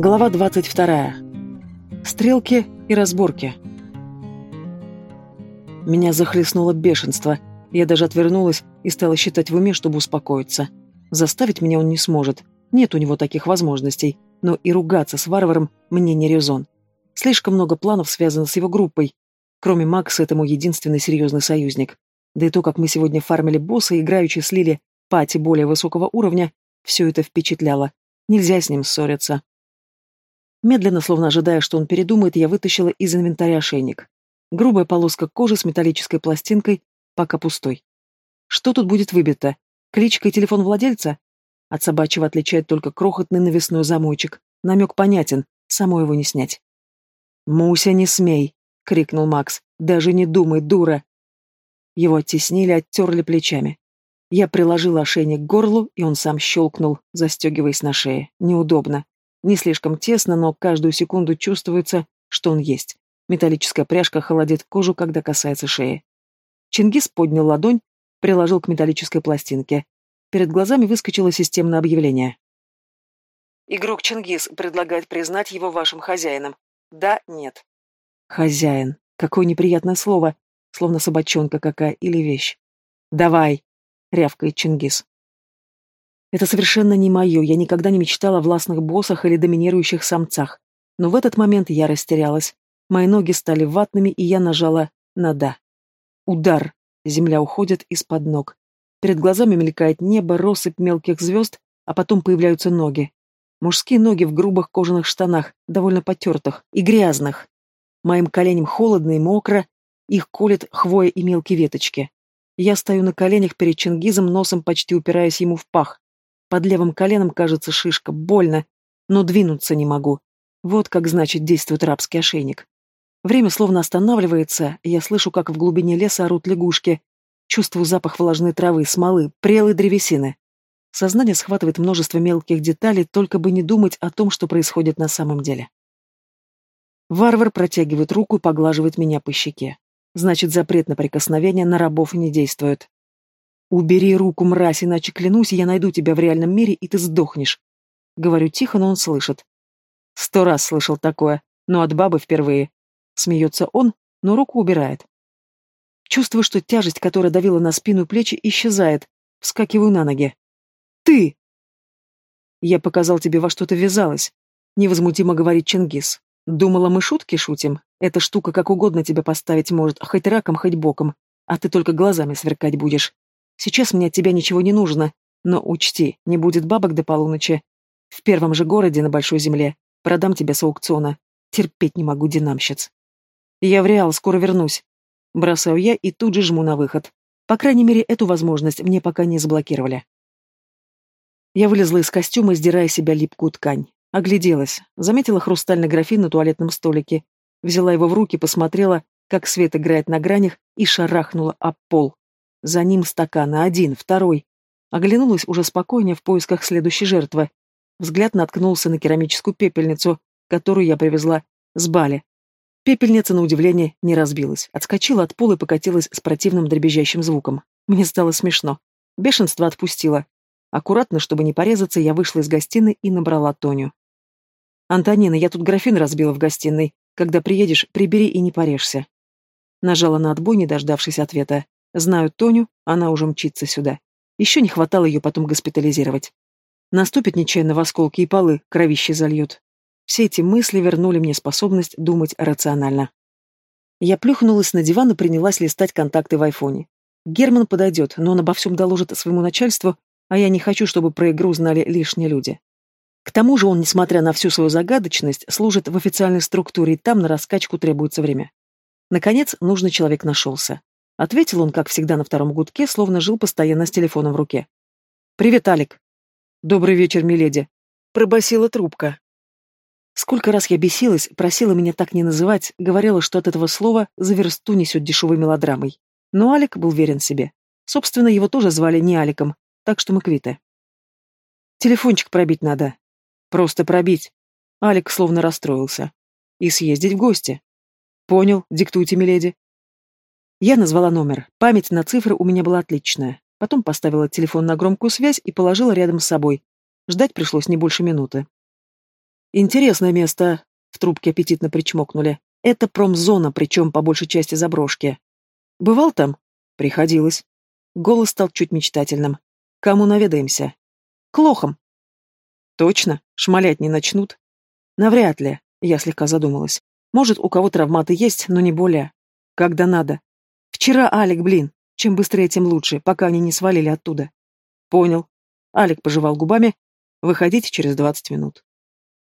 Глава 22. Стрелки и разборки. Меня захлестнуло бешенство. Я даже отвернулась и стала считать в уме, чтобы успокоиться. Заставить меня он не сможет. Нет у него таких возможностей. Но и ругаться с варваром мне не резон. Слишком много планов связано с его группой. Кроме Макса, это мой единственный серьезный союзник. Да и то, как мы сегодня фармили босса, играючи слили пати более высокого уровня, все это впечатляло. Нельзя с ним ссориться. Медленно, словно ожидая, что он передумает, я вытащила из инвентаря ошейник. Грубая полоска кожи с металлической пластинкой, пока пустой. Что тут будет выбито? Кличка и телефон владельца? От собачьего отличает только крохотный навесной замочек. Намек понятен, само его не снять. «Муся, не смей!» — крикнул Макс. «Даже не думай, дура!» Его оттеснили, оттерли плечами. Я приложила ошейник к горлу, и он сам щелкнул, застегиваясь на шее. Неудобно. Не слишком тесно, но каждую секунду чувствуется, что он есть. Металлическая пряжка холодит кожу, когда касается шеи. Чингис поднял ладонь, приложил к металлической пластинке. Перед глазами выскочило системное объявление. Игрок Чингис предлагает признать его вашим хозяином. Да, нет. Хозяин. Какое неприятное слово. Словно собачонка какая или вещь. Давай, — рявкает Чингис. Это совершенно не мое, я никогда не мечтала о властных боссах или доминирующих самцах. Но в этот момент я растерялась. Мои ноги стали ватными, и я нажала на «да». Удар. Земля уходит из-под ног. Перед глазами мелькает небо, россыпь мелких звезд, а потом появляются ноги. Мужские ноги в грубых кожаных штанах, довольно потертых и грязных. Моим коленям холодно и мокро, их колет хвоя и мелкие веточки. Я стою на коленях перед Чингизом, носом почти упираясь ему в пах. Под левым коленом кажется шишка, больно, но двинуться не могу. Вот как, значит, действует рабский ошейник. Время словно останавливается, я слышу, как в глубине леса орут лягушки. Чувствую запах влажной травы, смолы, прелой древесины. Сознание схватывает множество мелких деталей, только бы не думать о том, что происходит на самом деле. Варвар протягивает руку и поглаживает меня по щеке. Значит, запрет на прикосновение на рабов не действует. «Убери руку, мразь, иначе, клянусь, я найду тебя в реальном мире, и ты сдохнешь». Говорю тихо, но он слышит. Сто раз слышал такое, но от бабы впервые. Смеется он, но руку убирает. Чувствую, что тяжесть, которая давила на спину и плечи, исчезает. Вскакиваю на ноги. «Ты!» «Я показал тебе, во что ты ввязалась», — невозмутимо говорит Чингис. «Думала, мы шутки шутим? Эта штука как угодно тебя поставить может, хоть раком, хоть боком, а ты только глазами сверкать будешь. Сейчас мне от тебя ничего не нужно, но учти, не будет бабок до полуночи. В первом же городе на Большой Земле продам тебя с аукциона. Терпеть не могу динамщиц. Я в Реал, скоро вернусь. Бросаю я и тут же жму на выход. По крайней мере, эту возможность мне пока не заблокировали. Я вылезла из костюма, сдирая себя липкую ткань. Огляделась, заметила хрустальный графин на туалетном столике Взяла его в руки, посмотрела, как свет играет на гранях, и шарахнула об пол. За ним стаканы, один, второй. Оглянулась уже спокойнее в поисках следующей жертвы. Взгляд наткнулся на керамическую пепельницу, которую я привезла с Бали. Пепельница, на удивление, не разбилась. Отскочила от пола и покатилась с противным дребезжащим звуком. Мне стало смешно. Бешенство отпустило. Аккуратно, чтобы не порезаться, я вышла из гостиной и набрала Тоню. «Антонина, я тут графин разбила в гостиной. Когда приедешь, прибери и не порежься. Нажала на отбой, не дождавшись ответа. Знаю Тоню, она уже мчится сюда. Еще не хватало ее потом госпитализировать. Наступит нечаянно в осколки и полы, кровище зальют. Все эти мысли вернули мне способность думать рационально. Я плюхнулась на диван и принялась листать контакты в айфоне. Герман подойдет, но он обо всем доложит своему начальству, а я не хочу, чтобы про игру знали лишние люди. К тому же он, несмотря на всю свою загадочность, служит в официальной структуре, и там на раскачку требуется время. Наконец, нужный человек нашелся. Ответил он, как всегда, на втором гудке, словно жил постоянно с телефоном в руке. «Привет, Алик». «Добрый вечер, миледи». Пробасила трубка. Сколько раз я бесилась, просила меня так не называть, говорила, что от этого слова за версту несет дешевой мелодрамой. Но Алик был верен себе. Собственно, его тоже звали не Аликом, так что мы квиты. «Телефончик пробить надо», Просто пробить. Алик словно расстроился. И съездить в гости. Понял, диктуйте, миледи. Я назвала номер. Память на цифры у меня была отличная. Потом поставила телефон на громкую связь и положила рядом с собой. Ждать пришлось не больше минуты. Интересное место, в трубке аппетитно причмокнули. Это промзона, причем по большей части заброшки. Бывал там? Приходилось. Голос стал чуть мечтательным. Кому наведаемся? К лохам. Точно? Шмалять не начнут? Навряд ли, я слегка задумалась. Может, у кого травматы есть, но не более. Когда надо. Вчера Алик, блин. Чем быстрее, тем лучше, пока они не свалили оттуда. Понял. Алик пожевал губами. Выходите через двадцать минут.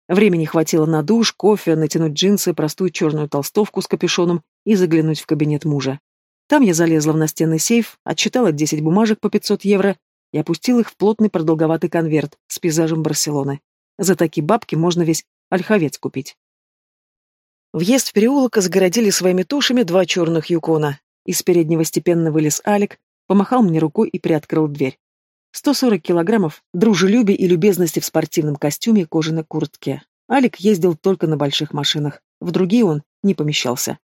Времени хватило на душ, кофе, натянуть джинсы, простую черную толстовку с капюшоном и заглянуть в кабинет мужа. Там я залезла в настенный сейф, отчитала 10 бумажек по 500 евро и опустила их в плотный продолговатый конверт с пейзажем Барселоны. За такие бабки можно весь ольховец купить. Въезд в переулок загородили своими тушами два черных юкона. Из переднего степенно вылез Алик, помахал мне рукой и приоткрыл дверь. 140 килограммов, дружелюбие и любезности в спортивном костюме и кожаной куртке. Алик ездил только на больших машинах, в другие он не помещался.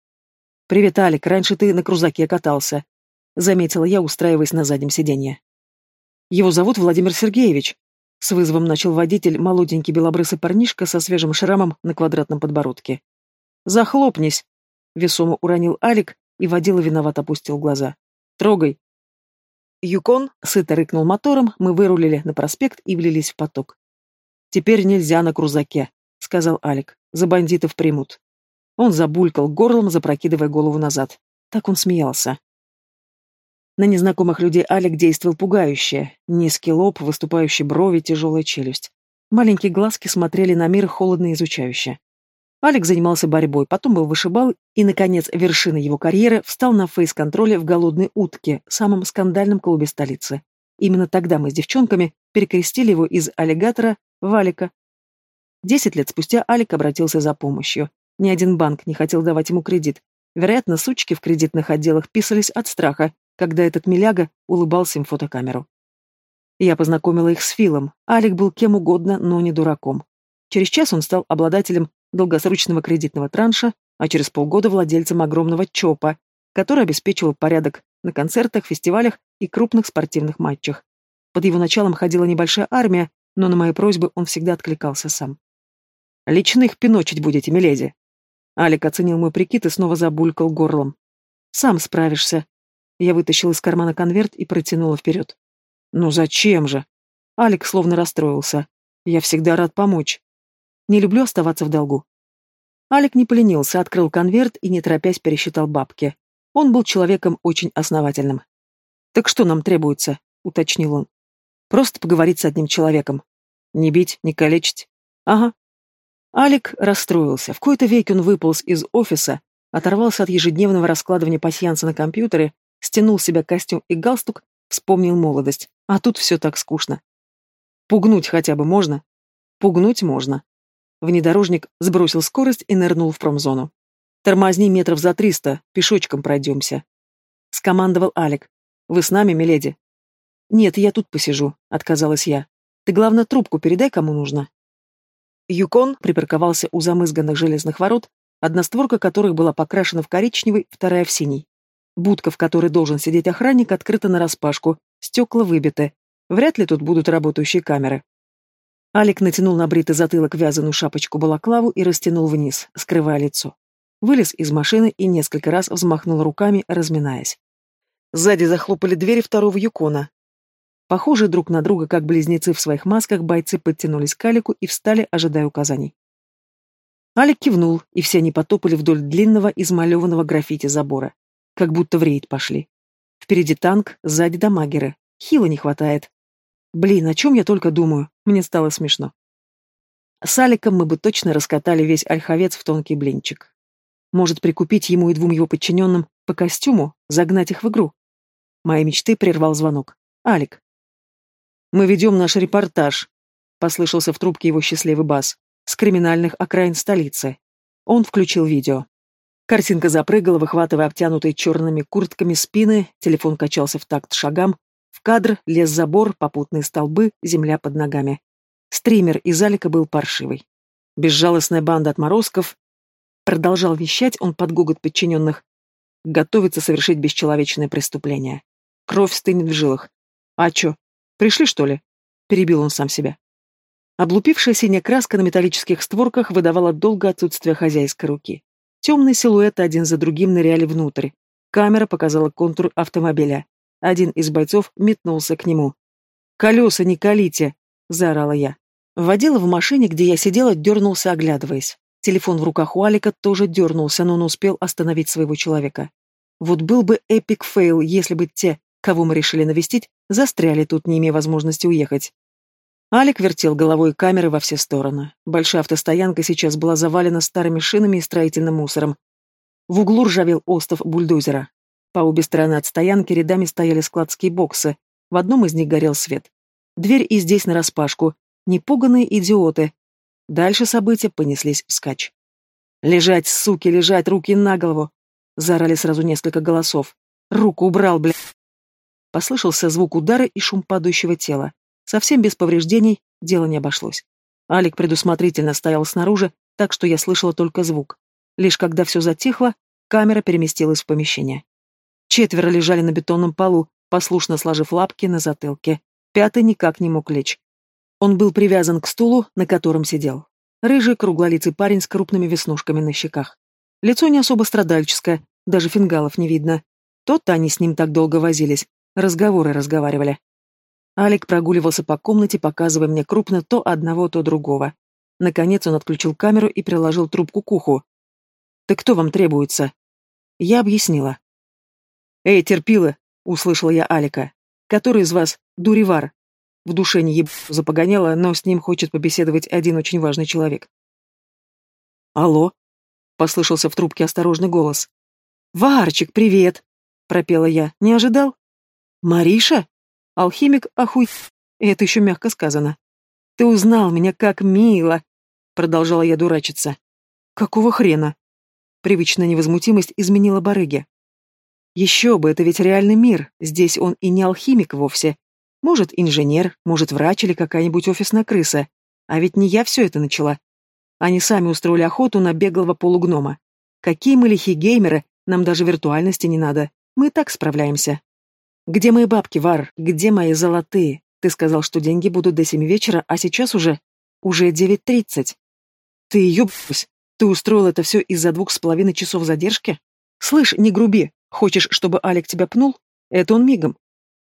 «Привет, Алик, раньше ты на крузаке катался», — заметила я, устраиваясь на заднем сиденье. «Его зовут Владимир Сергеевич», — с вызовом начал водитель, молоденький белобрысый парнишка со свежим шрамом на квадратном подбородке. «Захлопнись», — весомо уронил Алик, и водила виноват опустил глаза. «Трогай», Юкон сыто рыкнул мотором, мы вырулили на проспект и влились в поток. «Теперь нельзя на крузаке», — сказал Алик. «За бандитов примут». Он забулькал горлом, запрокидывая голову назад. Так он смеялся. На незнакомых людей Алик действовал пугающе. Низкий лоб, выступающие брови, тяжелая челюсть. Маленькие глазки смотрели на мир холодно изучающе. Алекс занимался борьбой, потом был вышибал, и, наконец, вершина его карьеры встал на фейс-контроле в «Голодной утке», самом скандальном клубе столицы. Именно тогда мы с девчонками перекрестили его из аллигатора в Алика. Десять лет спустя Алик обратился за помощью. Ни один банк не хотел давать ему кредит. Вероятно, сучки в кредитных отделах писались от страха, когда этот миляга улыбался им в фотокамеру. Я познакомила их с Филом. Алик был кем угодно, но не дураком. Через час он стал обладателем долгосрочного кредитного транша, а через полгода владельцем огромного ЧОПа, который обеспечивал порядок на концертах, фестивалях и крупных спортивных матчах. Под его началом ходила небольшая армия, но на мои просьбы он всегда откликался сам. «Лично их пиночить будете, миледи!» Алик оценил мой прикид и снова забулькал горлом. «Сам справишься». Я вытащил из кармана конверт и протянула вперед. «Ну зачем же?» Алик словно расстроился. «Я всегда рад помочь. Не люблю оставаться в долгу. Алик не поленился, открыл конверт и, не торопясь, пересчитал бабки. Он был человеком очень основательным. «Так что нам требуется?» — уточнил он. «Просто поговорить с одним человеком. Не бить, не калечить. Ага». Алик расстроился. В кои-то веки он выполз из офиса, оторвался от ежедневного раскладывания пасьянса на компьютере, стянул себя костюм и галстук, вспомнил молодость. А тут все так скучно. Пугнуть хотя бы можно? Пугнуть можно. Внедорожник сбросил скорость и нырнул в промзону. «Тормозни метров за триста, пешочком пройдемся», — скомандовал Алик. «Вы с нами, миледи?» «Нет, я тут посижу», — отказалась я. «Ты, главное, трубку передай, кому нужно». Юкон припарковался у замызганных железных ворот, одна створка которых была покрашена в коричневый, вторая в синий. Будка, в которой должен сидеть охранник, открыта нараспашку, стекла выбиты. Вряд ли тут будут работающие камеры. Алик натянул на бритый затылок вязаную шапочку-балаклаву и растянул вниз, скрывая лицо. Вылез из машины и несколько раз взмахнул руками, разминаясь. Сзади захлопали двери второго юкона. Похожие друг на друга, как близнецы в своих масках, бойцы подтянулись к Алику и встали, ожидая указаний. Алик кивнул, и все они потопали вдоль длинного, измалеванного граффити забора. Как будто в рейд пошли. Впереди танк, сзади дамагеры. Хила не хватает. Блин, о чем я только думаю. Мне стало смешно. С Аликом мы бы точно раскатали весь ольховец в тонкий блинчик. Может, прикупить ему и двум его подчиненным по костюму, загнать их в игру? Мои мечты прервал звонок. Алик. «Мы ведем наш репортаж», — послышался в трубке его счастливый бас, — «с криминальных окраин столицы». Он включил видео. Картинка запрыгала, выхватывая обтянутые черными куртками спины, телефон качался в такт шагам, кадр лез забор, попутные столбы, земля под ногами. Стример из Алика был паршивый. Безжалостная банда отморозков. Продолжал вещать он под гогот подчиненных. Готовится совершить бесчеловечное преступление. Кровь стынет в жилах. А чё, пришли, что ли? Перебил он сам себя. Облупившая синяя краска на металлических створках выдавала долгое отсутствие хозяйской руки. Темные силуэты один за другим ныряли внутрь. Камера показала контур автомобиля. Один из бойцов метнулся к нему. «Колеса не колите!» — заорала я. Водила в машине, где я сидела, дернулся, оглядываясь. Телефон в руках у Алика тоже дернулся, но он успел остановить своего человека. Вот был бы epic fail, если бы те, кого мы решили навестить, застряли тут, не имея возможности уехать. Алик вертел головой камеры во все стороны. Большая автостоянка сейчас была завалена старыми шинами и строительным мусором. В углу ржавел остов бульдозера. По обе стороны от стоянки рядами стояли складские боксы. В одном из них горел свет. Дверь и здесь нараспашку. Непуганные идиоты. Дальше события понеслись вскачь. «Лежать, суки, лежать, руки на голову!» Заорали сразу несколько голосов. «Руку убрал, бля!» Послышался звук удара и шум падающего тела. Совсем без повреждений дело не обошлось. Алик предусмотрительно стоял снаружи, так что я слышала только звук. Лишь когда все затихло, камера переместилась в помещение. Четверо лежали на бетонном полу, послушно сложив лапки на затылке. Пятый никак не мог лечь. Он был привязан к стулу, на котором сидел. Рыжий, круглолицый парень с крупными веснушками на щеках. Лицо не особо страдальческое, даже фингалов не видно. Тот-то они с ним так долго возились, разговоры разговаривали. Алик прогуливался по комнате, показывая мне крупно то одного, то другого. Наконец он отключил камеру и приложил трубку к уху. «Ты кто вам требуется?» Я объяснила. «Эй, терпила!» — услышала я Алика. «Который из вас дуривар?» В душе не еб запогоняла, но с ним хочет побеседовать один очень важный человек. «Алло?» — послышался в трубке осторожный голос. «Варчик, привет!» — пропела я. «Не ожидал?» «Мариша?» Алхимик охуй... Это еще мягко сказано. «Ты узнал меня как мило!» Продолжала я дурачиться. «Какого хрена?» Привычная невозмутимость изменила барыги. «Еще бы, это ведь реальный мир. Здесь он и не алхимик вовсе. Может, инженер, может, врач или какая-нибудь офисная крыса. А ведь не я все это начала. Они сами устроили охоту на беглого полугнома. Какие мы лихие геймеры, нам даже виртуальности не надо. Мы так справляемся. «Где мои бабки, Вар? Где мои золотые? Ты сказал, что деньги будут до семи вечера, а сейчас уже... уже девять тридцать. Ты ёбнусь. Ты устроил это все из-за двух с половиной часов задержки? Слышь, не груби. Хочешь, чтобы Алик тебя пнул? Это он мигом.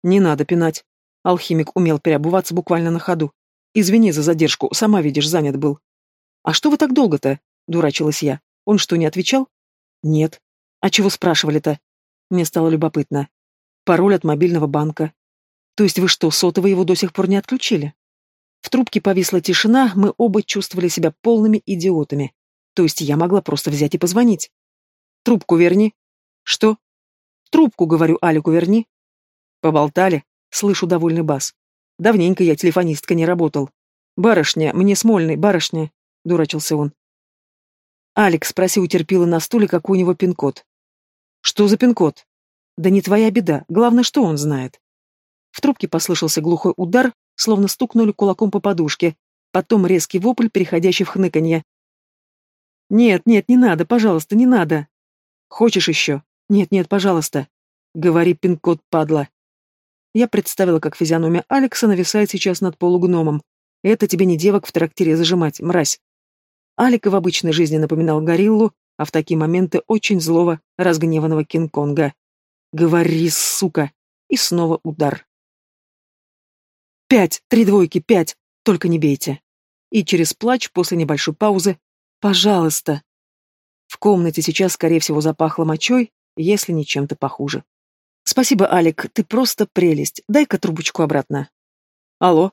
Не надо пинать. Алхимик умел переобуваться буквально на ходу. Извини за задержку, сама видишь, занят был. А что вы так долго-то? Дурачилась я. Он что, не отвечал? Нет. А чего спрашивали-то? Мне стало любопытно. Пароль от мобильного банка. То есть вы что, сотовый его до сих пор не отключили? В трубке повисла тишина, мы оба чувствовали себя полными идиотами. То есть я могла просто взять и позвонить. Трубку верни. Что? Трубку, говорю, Алику верни. Поболтали. Слышу довольный бас. Давненько я телефонистка не работал. Барышня, мне Смольный, барышня. Дурачился он. Алекс спросил у терпила на стуле, какой у него пин-код. Что за пин-код? Да не твоя беда, главное, что он знает. В трубке послышался глухой удар, словно стукнули кулаком по подушке, потом резкий вопль, переходящий в хныканье. «Нет, нет, не надо, пожалуйста, не надо!» «Хочешь еще?» «Нет, нет, пожалуйста!» «Говори пин-код, падла!» Я представила, как физиономия Алекса нависает сейчас над полугномом. Это тебе не девок в трактире зажимать, мразь. Алика в обычной жизни напоминал гориллу, а в такие моменты очень злого, разгневанного Кинг-Конга. Говори, сука. И снова удар. Пять, три двойки, пять. Только не бейте. И через плач после небольшой паузы. Пожалуйста. В комнате сейчас, скорее всего, запахло мочой, если не чем-то похуже. Спасибо, Алик, ты просто прелесть. Дай-ка трубочку обратно. Алло.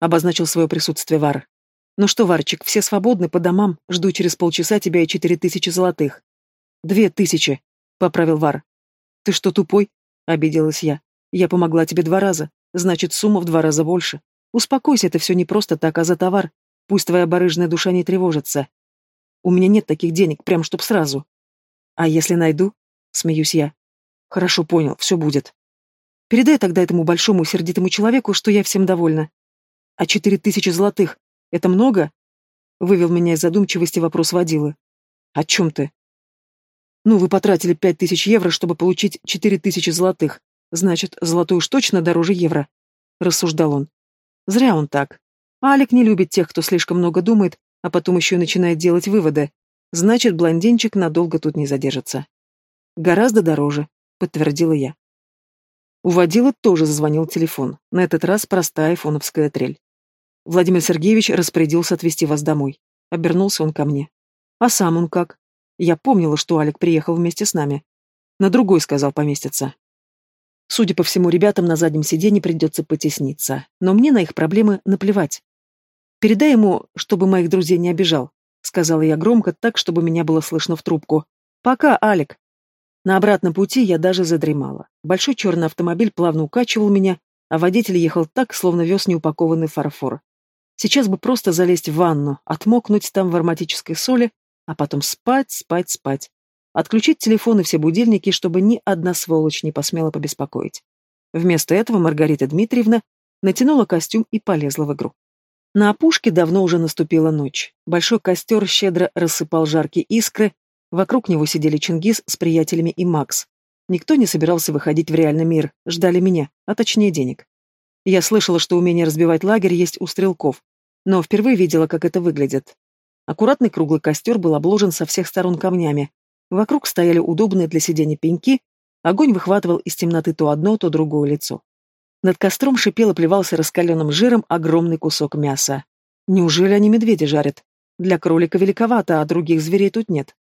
Обозначил свое присутствие Вар. Ну что, Варчик, все свободны по домам. Жду через полчаса тебя и четыре тысячи золотых. Две тысячи, поправил Вар. «Ты что, тупой?» — обиделась я. «Я помогла тебе два раза. Значит, сумма в два раза больше. Успокойся, это все не просто так, а за товар. Пусть твоя барыжная душа не тревожится. У меня нет таких денег, прям чтоб сразу. А если найду?» — смеюсь я. «Хорошо, понял, все будет. Передай тогда этому большому сердитому человеку, что я всем довольна. А четыре тысячи золотых — это много?» — вывел меня из задумчивости вопрос водилы. «О чем ты?» Ну, вы потратили пять тысяч евро, чтобы получить четыре тысячи золотых. Значит, золотой уж точно дороже евро. Рассуждал он. Зря он так. Алик не любит тех, кто слишком много думает, а потом еще и начинает делать выводы. Значит, блондинчик надолго тут не задержится. Гораздо дороже, подтвердила я. У водила тоже зазвонил телефон, на этот раз простая айфоновская трель. Владимир Сергеевич распорядился отвезти вас домой. Обернулся он ко мне. А сам он как? Я помнила, что Алик приехал вместе с нами. На другой сказал поместиться. Судя по всему, ребятам на заднем сиденье придется потесниться, но мне на их проблемы наплевать. Передай ему, чтобы моих друзей не обижал, сказала я громко, так, чтобы меня было слышно в трубку. Пока, Алик. На обратном пути я даже задремала. Большой черный автомобиль плавно укачивал меня, а водитель ехал так, словно вез неупакованный фарфор. Сейчас бы просто залезть в ванну, отмокнуть там в ароматической соли, а потом спать, спать, спать. Отключить телефон и все будильники, чтобы ни одна сволочь не посмела побеспокоить. Вместо этого Маргарита Дмитриевна натянула костюм и полезла в игру. На опушке давно уже наступила ночь. Большой костер щедро рассыпал жаркие искры, Вокруг него сидели Чингис с приятелями и Макс. Никто не собирался выходить в реальный мир, ждали меня, а точнее денег. Я слышала, что умение разбивать лагерь есть у стрелков, но впервые видела, как это выглядит. Аккуратный круглый костер был обложен со всех сторон камнями. Вокруг стояли удобные для сидения пеньки, огонь выхватывал из темноты то одно, то другое лицо. Над костром шипел и плевался раскаленным жиром огромный кусок мяса. Неужели они медведя жарят? Для кролика великовато, а других зверей тут нет.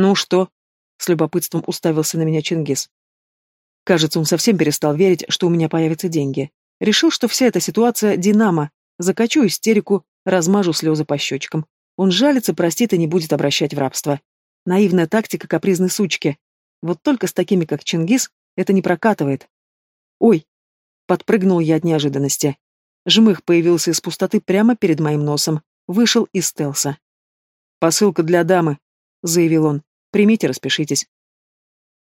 «Ну что?» — с любопытством уставился на меня Чингис. Кажется, он совсем перестал верить, что у меня появятся деньги. Решил, что вся эта ситуация — динамо. Закачу истерику, размажу слезы по щечкам. Он жалится, простит и не будет обращать в рабство. Наивная тактика капризной сучки. Вот только с такими, как Чингис, это не прокатывает. «Ой!» — подпрыгнул я от неожиданности. Жмых появился из пустоты прямо перед моим носом. Вышел из стелса. «Посылка для дамы», — заявил он. Примите, распишитесь.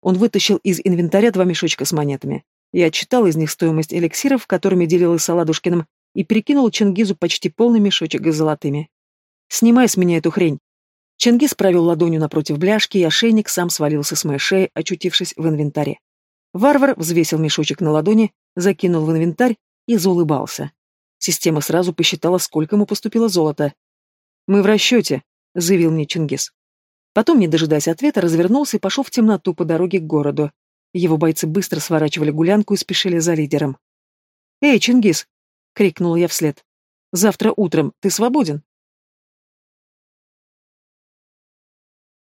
Он вытащил из инвентаря два мешочка с монетами. Я отчитал из них стоимость эликсиров, которыми делилась с Аладушкиным, и перекинул Чингизу почти полный мешочек с золотыми. «Снимай с меня эту хрень!» Чингиз провел ладонью напротив бляшки, и ошейник сам свалился с моей шеи, очутившись в инвентаре. Варвар взвесил мешочек на ладони, закинул в инвентарь и заулыбался. Система сразу посчитала, сколько ему поступило золота. «Мы в расчете», — заявил мне Чингиз. Потом, не дожидаясь ответа, развернулся и пошел в темноту по дороге к городу. Его бойцы быстро сворачивали гулянку и спешили за лидером. «Эй, Чингис!» — крикнул я вслед. «Завтра утром ты свободен?»